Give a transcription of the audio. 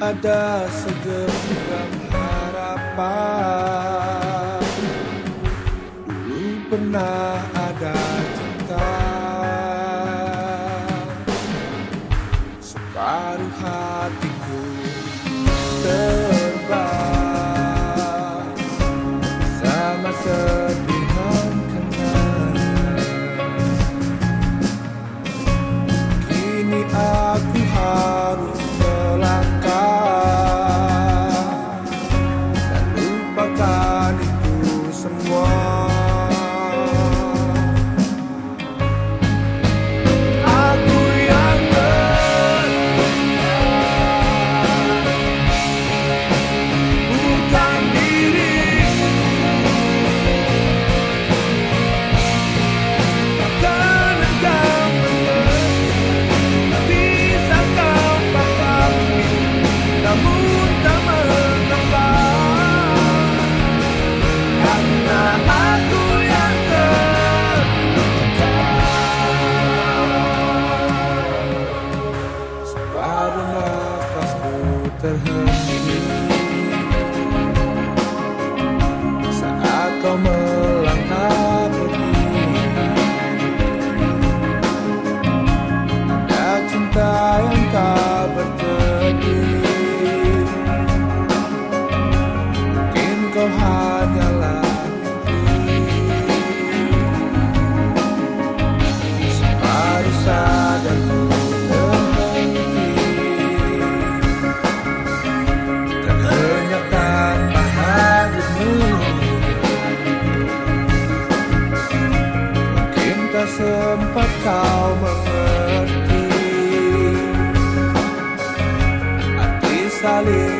ada segenggam harapan. Dulu pernah ada cinta. Separuh hatiku terbang terhenti Saat kau melangkah pergi Ada cinta yang tak kau mengerti. Arti saling